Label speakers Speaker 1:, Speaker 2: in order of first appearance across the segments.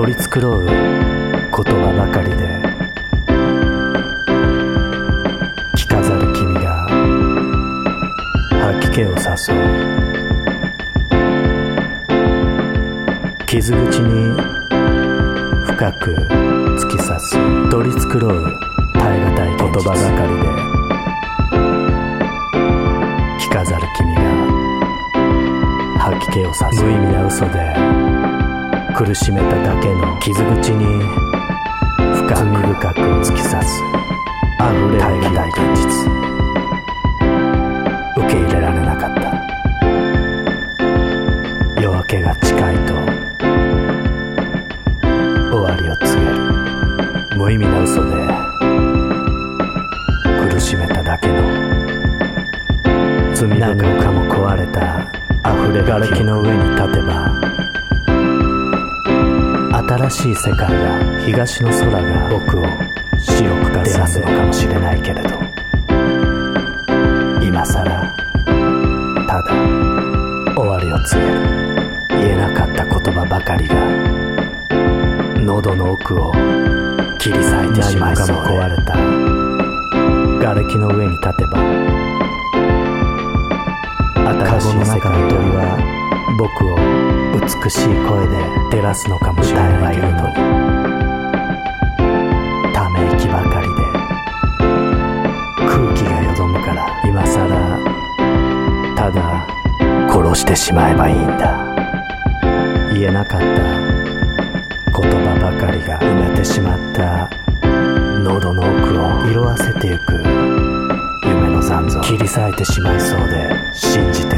Speaker 1: 取り繕う言葉ばかりで着飾る君が吐き気を誘う。傷口に深く突き刺す。取り繕う耐え難い言葉ばかりで着飾る君が吐き気を誘う。無意味な嘘で苦しめただけの傷口に深く深く突き刺す溢れ耐え難い現実。受け入れられなかった。夜明けが近いと終わりを告げる。無意味な嘘で苦しめただけの罪何もかも壊れた溢れ瓦礫の上に立てば新しい世界が東の空が僕を白く照らすのかもしれないけれど今さらただ終わりを告げる言えなかった言葉ばかりが喉の奥を切り裂いてしまいそうで壊れた。瓦礫の上に立てば新しい世界鳥は僕を美しい声で照らすのかもしれないけれどため息ばかりで空気がよどむから今さらただ殺してしまえばいいんだ。言えなかった言葉ばかりが埋めてしまった喉の奥を色あせてゆく夢の残像。切り裂いてしまいそうで信じて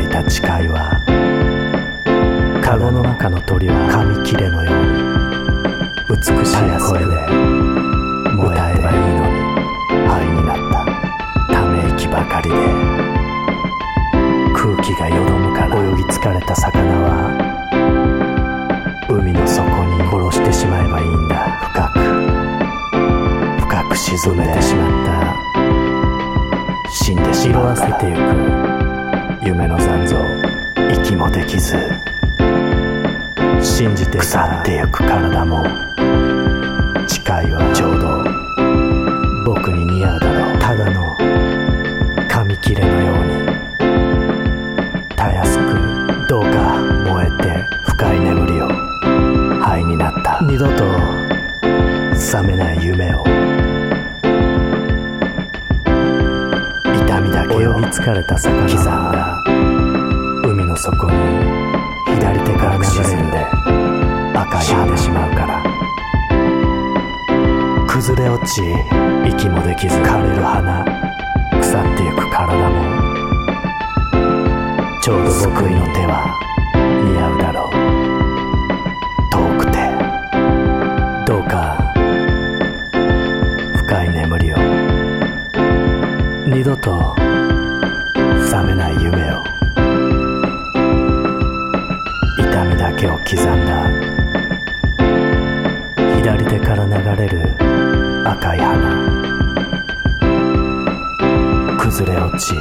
Speaker 1: の中の鳥は紙切れのように美しい声で燃えればいいのに。灰になった。ため息ばかりで。空気がよどむから。泳ぎ疲れた魚は。海の底に殺してしまえばいいんだ。深く。深く沈めてしまった。死んでしまうから。色あせてゆく。夢の残像。息もできず信じて腐ってゆく体も誓いはちょうど僕に似合うだろう。ただの紙切れのようにたやすくどうか燃えて深い眠りを灰になった。二度と覚めない夢を痛みだけを泳ぎ疲れた魚刻んだ海の底に左赤い歯でしまうから。崩れ落ち息もできず枯れる花腐ってゆく体もちょうど僕の手は似合うだろう。遠くてどうか深い眠りを二度と覚めない夢を痛みだけを刻んだから流れる赤い花。崩れ落ち。